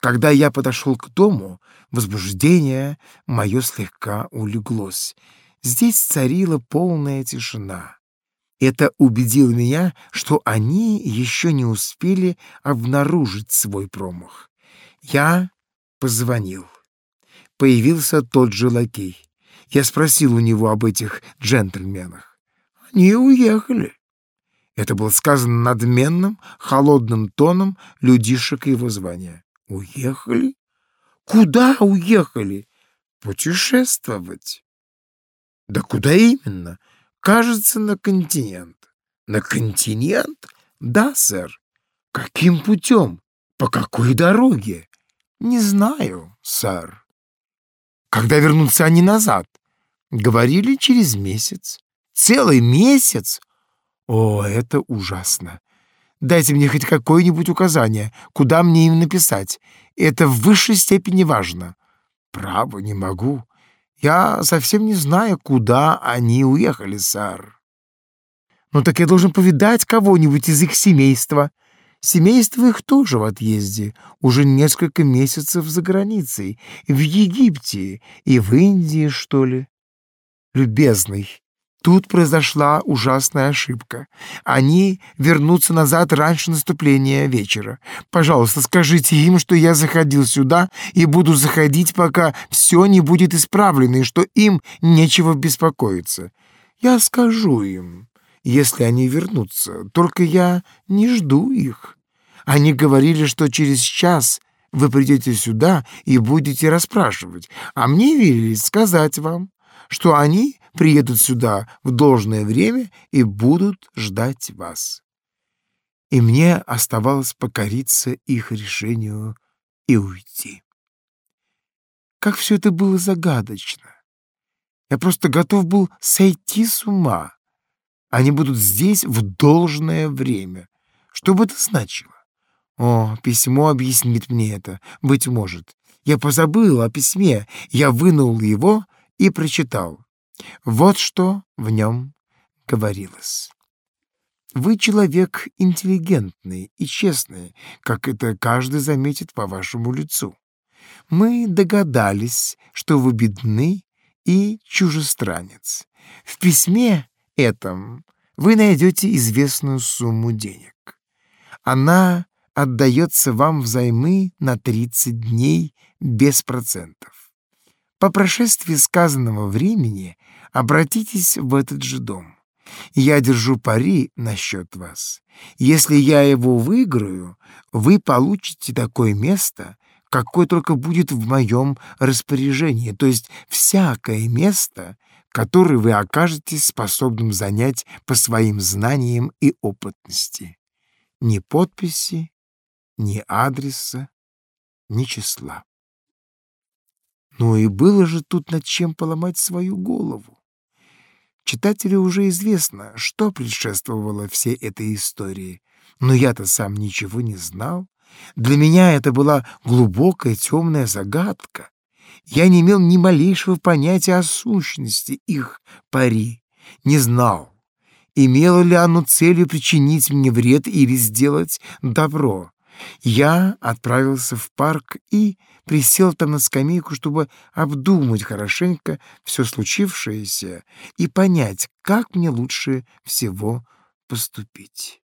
Когда я подошел к дому, возбуждение мое слегка улеглось. Здесь царила полная тишина. Это убедило меня, что они еще не успели обнаружить свой промах. Я позвонил. Появился тот же лакей. Я спросил у него об этих джентльменах. Они уехали. Это было сказано надменным, холодным тоном людишек его звания. Уехали? Куда уехали? Путешествовать. Да куда именно? Кажется, на континент. На континент? Да, сэр. Каким путем? По какой дороге? Не знаю, сэр. Когда вернутся они назад? Говорили через месяц. Целый месяц? О, это ужасно. Дайте мне хоть какое-нибудь указание, куда мне им написать. Это в высшей степени важно. Право, не могу. Я совсем не знаю, куда они уехали, сэр. Ну так я должен повидать кого-нибудь из их семейства. Семейство их тоже в отъезде, уже несколько месяцев за границей, в Египте и в Индии, что ли. Любезный, Тут произошла ужасная ошибка. Они вернутся назад раньше наступления вечера. Пожалуйста, скажите им, что я заходил сюда и буду заходить, пока все не будет исправлено, и что им нечего беспокоиться. Я скажу им, если они вернутся, только я не жду их. Они говорили, что через час вы придете сюда и будете расспрашивать, а мне велели сказать вам, что они приедут сюда в должное время и будут ждать вас. И мне оставалось покориться их решению и уйти. Как все это было загадочно. Я просто готов был сойти с ума. Они будут здесь в должное время. Что бы это значило? О, письмо объяснит мне это, быть может. Я позабыл о письме. Я вынул его и прочитал. Вот что в нем говорилось. Вы человек интеллигентный и честный, как это каждый заметит по вашему лицу. Мы догадались, что вы бедны и чужестранец. В письме этом вы найдете известную сумму денег. Она отдается вам взаймы на 30 дней без процентов. По прошествии сказанного времени обратитесь в этот же дом. Я держу пари насчет вас. Если я его выиграю, вы получите такое место, какое только будет в моем распоряжении, то есть всякое место, которое вы окажетесь способным занять по своим знаниям и опытности. Ни подписи, ни адреса, ни числа. Ну и было же тут над чем поломать свою голову. Читателю уже известно, что предшествовало всей этой истории, но я-то сам ничего не знал. Для меня это была глубокая темная загадка. Я не имел ни малейшего понятия о сущности их пари, не знал, имело ли оно целью причинить мне вред или сделать добро. Я отправился в парк и присел там на скамейку, чтобы обдумать хорошенько все случившееся и понять, как мне лучше всего поступить.